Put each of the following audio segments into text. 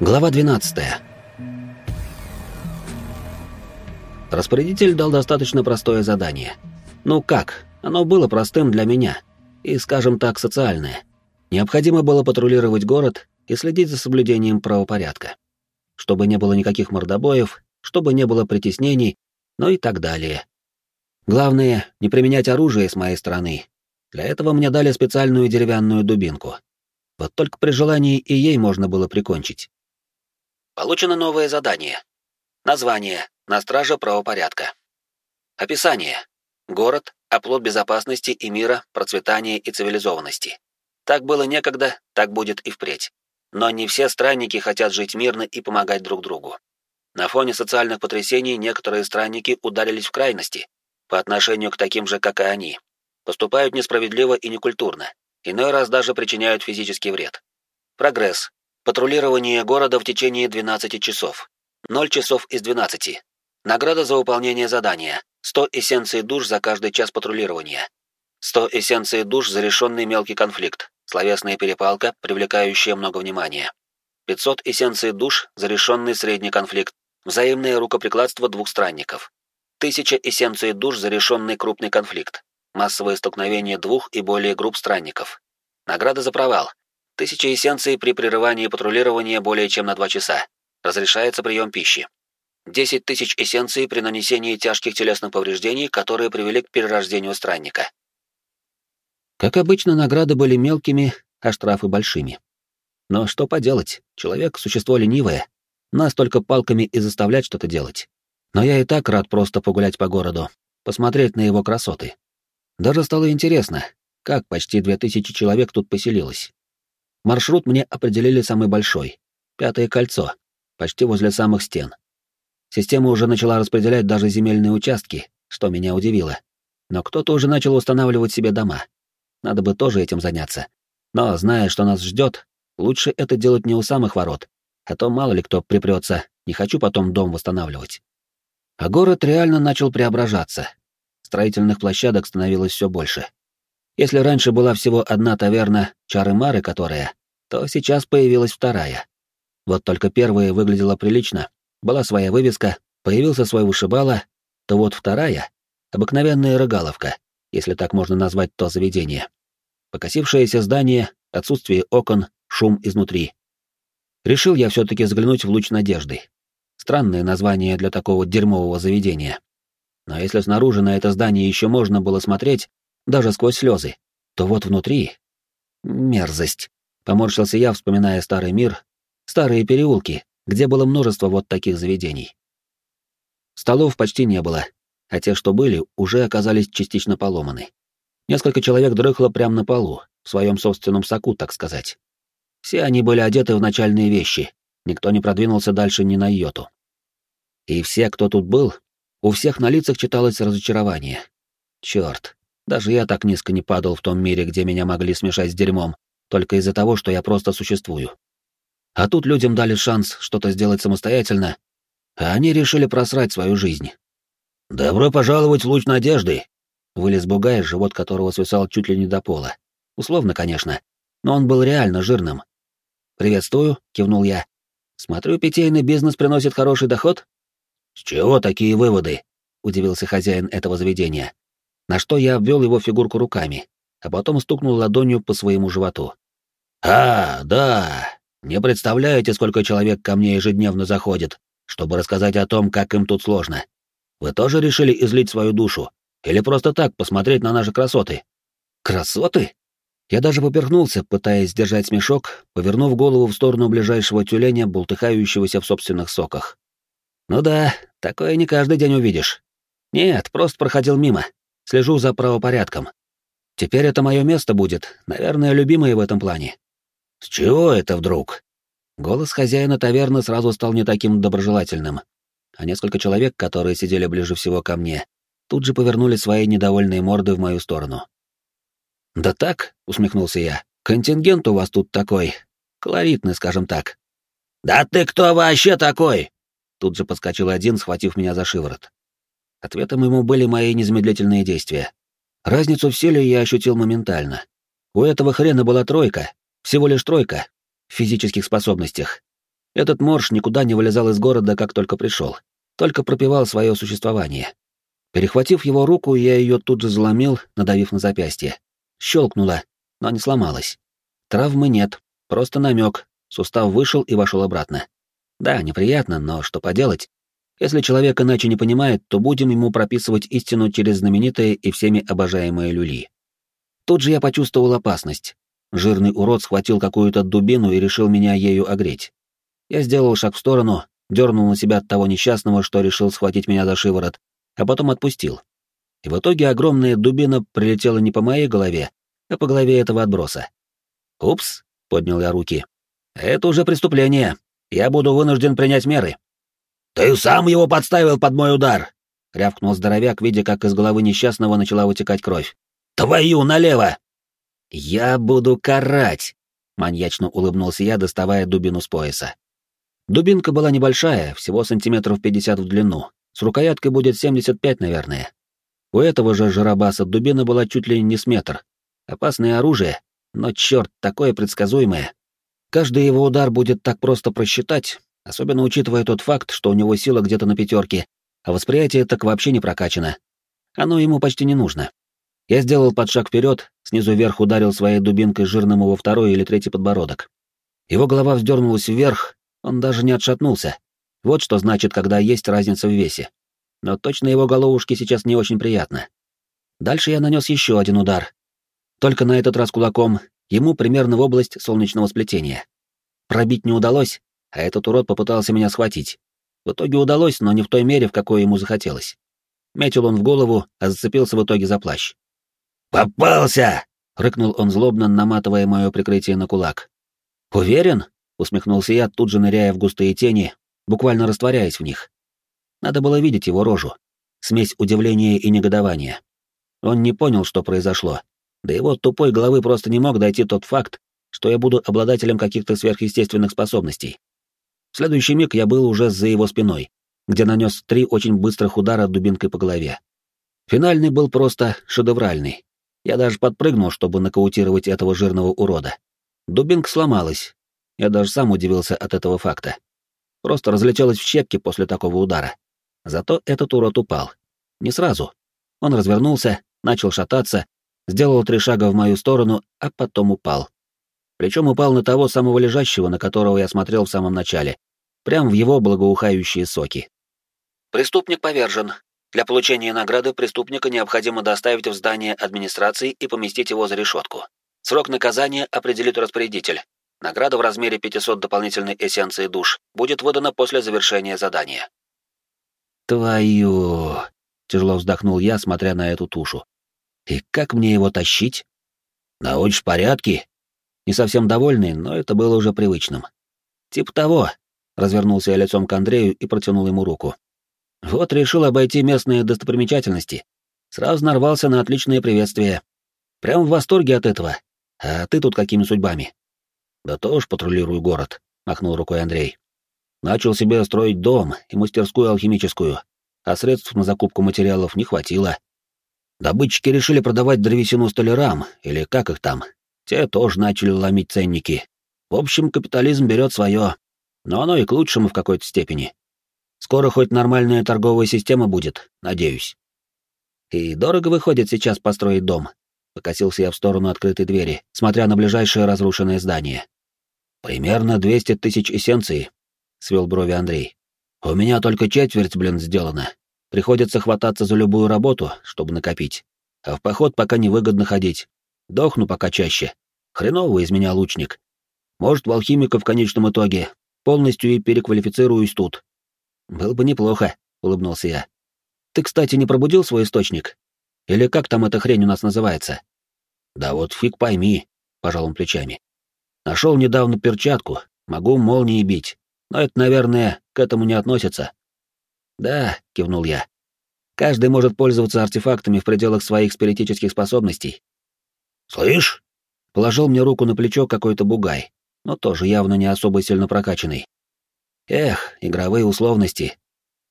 Глава 12. Распорядитель дал достаточно простое задание. Ну как, оно было простым для меня и, скажем так, социальное. Необходимо было патрулировать город и следить за соблюдением правопорядка. Чтобы не было никаких мордобоев, чтобы не было притеснений, ну и так далее. Главное, не применять оружие с моей стороны. Для этого мне дали специальную деревянную дубинку. Вот только при желании и ей можно было прикончить. Получено новое задание. Название. На страже правопорядка. Описание. Город — оплот безопасности и мира, процветания и цивилизованности. Так было некогда, так будет и впредь. Но не все странники хотят жить мирно и помогать друг другу. На фоне социальных потрясений некоторые странники ударились в крайности по отношению к таким же, как и они. Поступают несправедливо и некультурно. Иной раз даже причиняют физический вред. Прогресс. Патрулирование города в течение 12 часов. 0 часов из 12. Награда за выполнение задания. 100 эссенций душ за каждый час патрулирования. 100 эссенций душ за решенный мелкий конфликт. Словесная перепалка, привлекающая много внимания. 500 эссенций душ за решенный средний конфликт. Взаимное рукоприкладство двух странников. 1000 эссенций душ за решенный крупный конфликт. Массовое столкновение двух и более групп странников. Награда за провал. Тысяча эссенций при прерывании патрулирования более чем на два часа. Разрешается прием пищи. Десять тысяч эссенций при нанесении тяжких телесных повреждений, которые привели к перерождению странника. Как обычно, награды были мелкими, а штрафы большими. Но что поделать, человек — существо ленивое. Нас только палками и заставлять что-то делать. Но я и так рад просто погулять по городу, посмотреть на его красоты. Даже стало интересно, как почти две тысячи человек тут поселилось. Маршрут мне определили самый большой — Пятое кольцо, почти возле самых стен. Система уже начала распределять даже земельные участки, что меня удивило. Но кто-то уже начал устанавливать себе дома. Надо бы тоже этим заняться. Но, зная, что нас ждет, лучше это делать не у самых ворот, а то мало ли кто припрется, не хочу потом дом восстанавливать. А город реально начал преображаться, строительных площадок становилось все больше. Если раньше была всего одна таверна Чары-Мары, которая, то сейчас появилась вторая. Вот только первая выглядела прилично, была своя вывеска, появился свой вышибала, то вот вторая — обыкновенная рыгаловка, если так можно назвать то заведение. Покосившееся здание, отсутствие окон, шум изнутри. Решил я все-таки взглянуть в луч надежды. Странное название для такого дерьмового заведения. Но если снаружи на это здание еще можно было смотреть, даже сквозь слезы, то вот внутри... Мерзость. Поморщился я, вспоминая старый мир, старые переулки, где было множество вот таких заведений. Столов почти не было, а те, что были, уже оказались частично поломаны. Несколько человек дрыхло прямо на полу, в своем собственном соку, так сказать. Все они были одеты в начальные вещи, никто не продвинулся дальше ни на йоту. И все, кто тут был, у всех на лицах читалось разочарование. Черт, даже я так низко не падал в том мире, где меня могли смешать с дерьмом, только из-за того, что я просто существую. А тут людям дали шанс что-то сделать самостоятельно, а они решили просрать свою жизнь. «Добро пожаловать в луч надежды!» Вылез бугай, живот которого свисал чуть ли не до пола. Условно, конечно, но он был реально жирным. «Приветствую», — кивнул я. «Смотрю, питейный бизнес приносит хороший доход?» «С чего такие выводы?» — удивился хозяин этого заведения. На что я обвел его фигурку руками, а потом стукнул ладонью по своему животу. «А, да. Не представляете, сколько человек ко мне ежедневно заходит, чтобы рассказать о том, как им тут сложно. Вы тоже решили излить свою душу? Или просто так посмотреть на наши красоты?» «Красоты?» Я даже поперхнулся, пытаясь сдержать смешок, повернув голову в сторону ближайшего тюленя, бултыхающегося в собственных соках. Ну да, такое не каждый день увидишь. Нет, просто проходил мимо. Слежу за правопорядком. Теперь это мое место будет, наверное, любимое в этом плане. С чего это вдруг? Голос хозяина таверны сразу стал не таким доброжелательным, а несколько человек, которые сидели ближе всего ко мне, тут же повернули свои недовольные морды в мою сторону. «Да так», — усмехнулся я, — «контингент у вас тут такой, колоритный, скажем так». «Да ты кто вообще такой?» Тут же подскочил один, схватив меня за шиворот. Ответом ему были мои незамедлительные действия. Разницу в силе я ощутил моментально. У этого хрена была тройка, всего лишь тройка. в физических способностях. Этот морж никуда не вылезал из города, как только пришел, только пропивал свое существование. Перехватив его руку, я ее тут же заломил, надавив на запястье. Щелкнула, но не сломалась. Травмы нет, просто намек. Сустав вышел и вошел обратно. Да, неприятно, но что поделать? Если человек иначе не понимает, то будем ему прописывать истину через знаменитые и всеми обожаемые люли. Тут же я почувствовал опасность. Жирный урод схватил какую-то дубину и решил меня ею огреть. Я сделал шаг в сторону, дернул на себя от того несчастного, что решил схватить меня за шиворот, а потом отпустил. И в итоге огромная дубина прилетела не по моей голове, а по голове этого отброса. «Упс», — поднял я руки. «Это уже преступление. Я буду вынужден принять меры». «Ты сам его подставил под мой удар!» — рявкнул здоровяк, видя, как из головы несчастного начала вытекать кровь. «Твою налево!» «Я буду карать!» — маньячно улыбнулся я, доставая дубину с пояса. Дубинка была небольшая, всего сантиметров пятьдесят в длину. С рукояткой будет семьдесят пять, наверное. У этого же жиробаса дубина была чуть ли не с метр. Опасное оружие, но черт, такое предсказуемое. Каждый его удар будет так просто просчитать, особенно учитывая тот факт, что у него сила где-то на пятерке, а восприятие так вообще не прокачано. Оно ему почти не нужно. Я сделал подшаг вперед, снизу вверх ударил своей дубинкой жирному во второй или третий подбородок. Его голова вздернулась вверх, он даже не отшатнулся. Вот что значит, когда есть разница в весе. Но точно его головушке сейчас не очень приятно. Дальше я нанес еще один удар. Только на этот раз кулаком, ему примерно в область солнечного сплетения. Пробить не удалось, а этот урод попытался меня схватить. В итоге удалось, но не в той мере, в какой ему захотелось. Метил он в голову, а зацепился в итоге за плащ. «Попался!» — рыкнул он злобно, наматывая мое прикрытие на кулак. «Уверен?» — усмехнулся я, тут же ныряя в густые тени, буквально растворяясь в них. Надо было видеть его рожу. Смесь удивления и негодования. Он не понял, что произошло. До его тупой головы просто не мог дойти тот факт, что я буду обладателем каких-то сверхъестественных способностей. В следующий миг я был уже за его спиной, где нанес три очень быстрых удара дубинкой по голове. Финальный был просто шедевральный. Я даже подпрыгнул, чтобы нокаутировать этого жирного урода. Дубинка сломалась. Я даже сам удивился от этого факта. Просто разлетелась в щепки после такого удара. Зато этот урод упал. Не сразу. Он развернулся, начал шататься, сделал три шага в мою сторону, а потом упал. Причем упал на того самого лежащего, на которого я смотрел в самом начале, прямо в его благоухающие соки. Преступник повержен. Для получения награды преступника необходимо доставить в здание администрации и поместить его за решетку. Срок наказания определит распорядитель. Награда в размере 500 дополнительной эссенции душ будет выдана после завершения задания. «Твою...» — тяжело вздохнул я, смотря на эту тушу. «И как мне его тащить?» «Научишь в порядке?» Не совсем довольный, но это было уже привычным. «Типа того», Развернулся я лицом к Андрею и протянул ему руку. Вот решил обойти местные достопримечательности. Сразу нарвался на отличное приветствие. Прям в восторге от этого. А ты тут какими судьбами? Да тоже патрулирую город, махнул рукой Андрей. Начал себе строить дом и мастерскую алхимическую, а средств на закупку материалов не хватило. Добытчики решили продавать древесину столярам, или как их там. Те тоже начали ломить ценники. В общем, капитализм берет свое но оно и к лучшему в какой-то степени. Скоро хоть нормальная торговая система будет, надеюсь. И дорого выходит сейчас построить дом. Покосился я в сторону открытой двери, смотря на ближайшее разрушенное здание. Примерно 200 тысяч эссенций, свел брови Андрей. У меня только четверть, блин, сделана. Приходится хвататься за любую работу, чтобы накопить. А в поход пока невыгодно ходить. Дохну пока чаще. Хреново из меня лучник. Может, в алхимика в конечном итоге, полностью и переквалифицируюсь тут. Было бы неплохо, улыбнулся я. Ты, кстати, не пробудил свой источник? Или как там эта хрень у нас называется? Да вот фиг пойми, пожал он плечами. Нашел недавно перчатку, могу молнией бить, но это, наверное, к этому не относится. Да, кивнул я. Каждый может пользоваться артефактами в пределах своих спиритических способностей. Слышь? Положил мне руку на плечо какой-то бугай, но тоже явно не особо сильно прокачанный. Эх, игровые условности.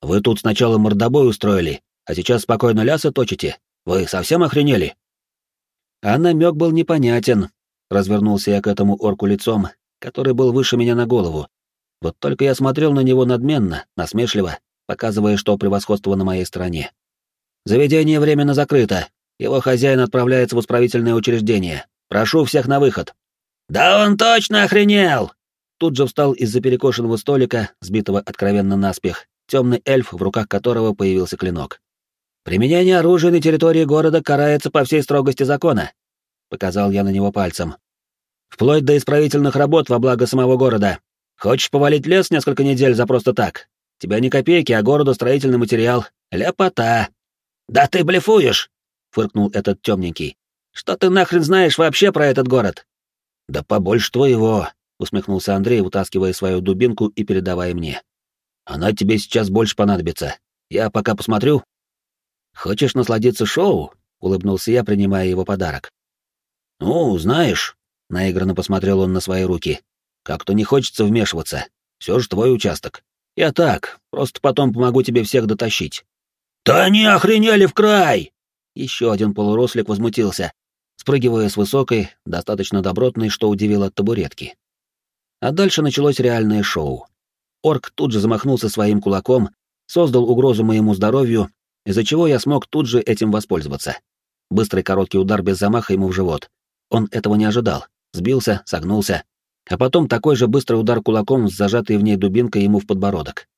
Вы тут сначала мордобой устроили, а сейчас спокойно лясы точите. Вы совсем охренели? А намек был непонятен. Развернулся я к этому орку лицом, который был выше меня на голову. Вот только я смотрел на него надменно, насмешливо, показывая, что превосходство на моей стороне. «Заведение временно закрыто. Его хозяин отправляется в исправительное учреждение. Прошу всех на выход». «Да он точно охренел!» Тут же встал из-за перекошенного столика, сбитого откровенно наспех, темный эльф, в руках которого появился клинок. «Применение оружия на территории города карается по всей строгости закона», — показал я на него пальцем. «Вплоть до исправительных работ во благо самого города. Хочешь повалить лес несколько недель за просто так? Тебя ни копейки, а городу строительный материал. Ляпота!» «Да ты блефуешь!» — фыркнул этот темненький. «Что ты нахрен знаешь вообще про этот город?» «Да побольше твоего», — усмехнулся Андрей, вытаскивая свою дубинку и передавая мне. «Она тебе сейчас больше понадобится. Я пока посмотрю». «Хочешь насладиться шоу?» — улыбнулся я, принимая его подарок. «Ну, знаешь», — наигранно посмотрел он на свои руки, — «как-то не хочется вмешиваться. Все же твой участок. Я так, просто потом помогу тебе всех дотащить». «Да они охренели в край!» Еще один полурослик возмутился, спрыгивая с высокой, достаточно добротной, что удивило табуретки. А дальше началось реальное шоу. Орк тут же замахнулся своим кулаком, создал угрозу моему здоровью, из-за чего я смог тут же этим воспользоваться. Быстрый короткий удар без замаха ему в живот. Он этого не ожидал, сбился, согнулся, а потом такой же быстрый удар кулаком с зажатой в ней дубинкой ему в подбородок.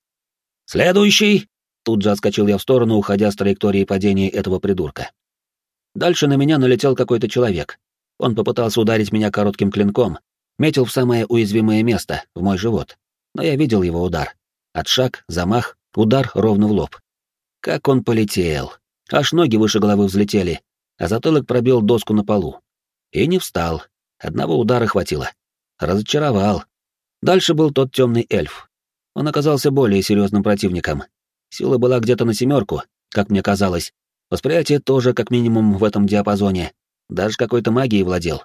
«Следующий!» Тут же отскочил я в сторону, уходя с траектории падения этого придурка. Дальше на меня налетел какой-то человек. Он попытался ударить меня коротким клинком, метил в самое уязвимое место, в мой живот. Но я видел его удар. Отшаг, замах, удар ровно в лоб. Как он полетел. Аж ноги выше головы взлетели, а затылок пробил доску на полу. И не встал. Одного удара хватило. Разочаровал. Дальше был тот темный эльф. Он оказался более серьезным противником. Сила была где-то на семерку, как мне казалось. Восприятие тоже как минимум в этом диапазоне. Даже какой-то магией владел.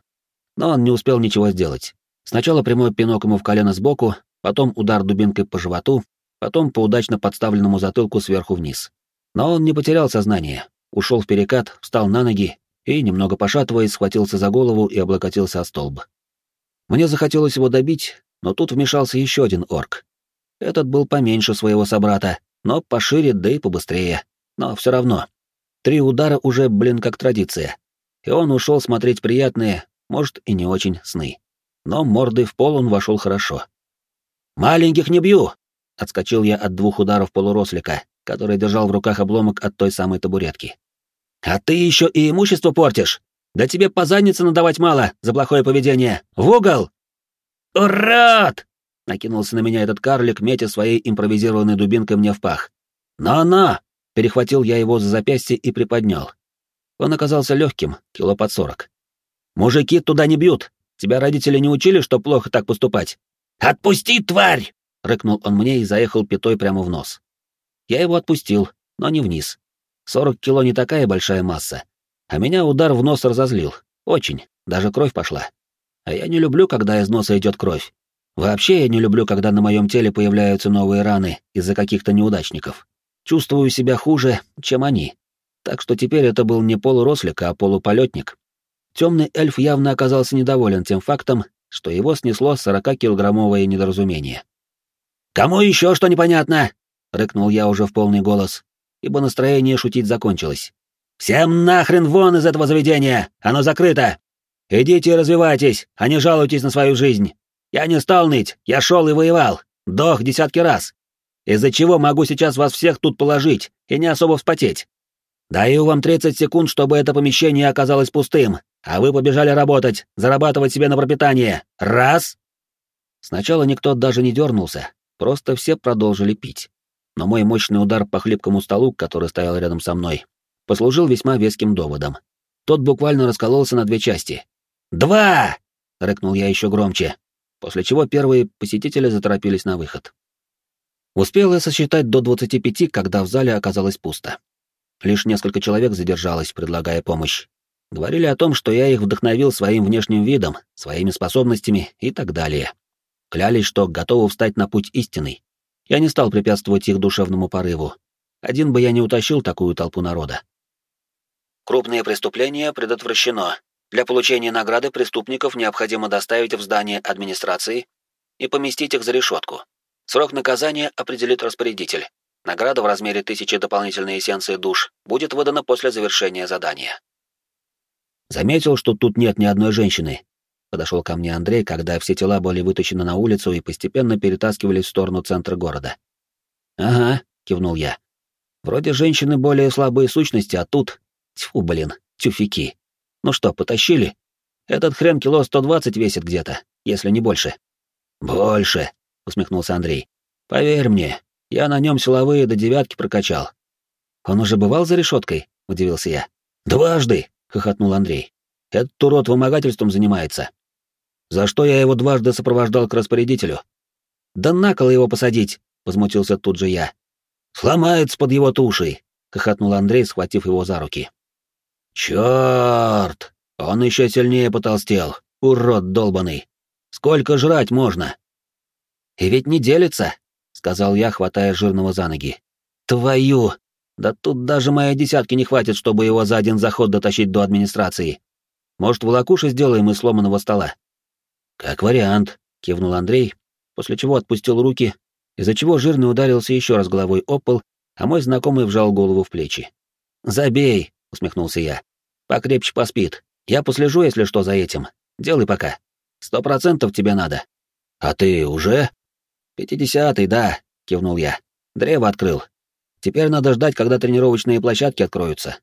Но он не успел ничего сделать. Сначала прямой пинок ему в колено сбоку, потом удар дубинкой по животу, потом по удачно подставленному затылку сверху вниз. Но он не потерял сознание, ушел в перекат, встал на ноги и, немного пошатываясь, схватился за голову и облокотился о столб. Мне захотелось его добить, но тут вмешался еще один орк. Этот был поменьше своего собрата, но пошире, да и побыстрее. Но все равно. Три удара уже, блин, как традиция. И он ушел смотреть приятные, может, и не очень сны но мордой в пол он вошел хорошо. «Маленьких не бью!» — отскочил я от двух ударов полурослика, который держал в руках обломок от той самой табуретки. «А ты еще и имущество портишь! Да тебе по заднице надавать мало за плохое поведение! В угол!» «Урод!» — накинулся на меня этот карлик, метя своей импровизированной дубинкой мне в пах. «На-на!» — перехватил я его за запястье и приподнял. Он оказался легким, кило под сорок. «Мужики туда не бьют, Тебя родители не учили, что плохо так поступать?» «Отпусти, тварь!» — рыкнул он мне и заехал пятой прямо в нос. Я его отпустил, но не вниз. Сорок кило не такая большая масса. А меня удар в нос разозлил. Очень. Даже кровь пошла. А я не люблю, когда из носа идет кровь. Вообще я не люблю, когда на моем теле появляются новые раны из-за каких-то неудачников. Чувствую себя хуже, чем они. Так что теперь это был не полурослик, а полуполетник, Темный эльф явно оказался недоволен тем фактом, что его снесло 40-килограммовое недоразумение. «Кому еще что непонятно?» — рыкнул я уже в полный голос, ибо настроение шутить закончилось. «Всем нахрен вон из этого заведения! Оно закрыто! Идите развивайтесь, а не жалуйтесь на свою жизнь! Я не стал ныть, я шел и воевал, дох десятки раз, из-за чего могу сейчас вас всех тут положить и не особо вспотеть. Даю вам 30 секунд, чтобы это помещение оказалось пустым, а вы побежали работать, зарабатывать себе на пропитание. Раз!» Сначала никто даже не дернулся, просто все продолжили пить. Но мой мощный удар по хлипкому столу, который стоял рядом со мной, послужил весьма веским доводом. Тот буквально раскололся на две части. «Два!» — рыкнул я еще громче, после чего первые посетители заторопились на выход. Успел я сосчитать до 25, когда в зале оказалось пусто. Лишь несколько человек задержалось, предлагая помощь, Говорили о том, что я их вдохновил своим внешним видом, своими способностями и так далее. Клялись, что готовы встать на путь истинный. Я не стал препятствовать их душевному порыву. Один бы я не утащил такую толпу народа. Крупное преступление предотвращено. Для получения награды преступников необходимо доставить в здание администрации и поместить их за решетку. Срок наказания определит распорядитель. Награда в размере тысячи дополнительной эссенции душ будет выдана после завершения задания. Заметил, что тут нет ни одной женщины. Подошел ко мне Андрей, когда все тела были вытащены на улицу и постепенно перетаскивались в сторону центра города. «Ага», — кивнул я. «Вроде женщины более слабые сущности, а тут... Тьфу, блин, тюфяки. Ну что, потащили? Этот хрен кило сто двадцать весит где-то, если не больше». «Больше», — усмехнулся Андрей. «Поверь мне, я на нем силовые до девятки прокачал». «Он уже бывал за решеткой?» — удивился я. «Дважды», — хохотнул Андрей. «Этот урод вымогательством занимается». «За что я его дважды сопровождал к распорядителю?» «Да на кол его посадить!» — возмутился тут же я. «Сломается под его тушей!» — хохотнул Андрей, схватив его за руки. «Чёрт! Он еще сильнее потолстел, урод долбанный! Сколько жрать можно?» «И ведь не делится!» — сказал я, хватая жирного за ноги. «Твою! Да тут даже моей десятки не хватит, чтобы его за один заход дотащить до администрации. Может, волокуши сделаем из сломанного стола?» «Как вариант», — кивнул Андрей, после чего отпустил руки, из-за чего жирный ударился еще раз головой о пол, а мой знакомый вжал голову в плечи. «Забей», — усмехнулся я. «Покрепче поспит. Я послежу, если что, за этим. Делай пока. Сто процентов тебе надо». «А ты уже?» «Пятидесятый, да», — кивнул я. «Древо открыл. Теперь надо ждать, когда тренировочные площадки откроются.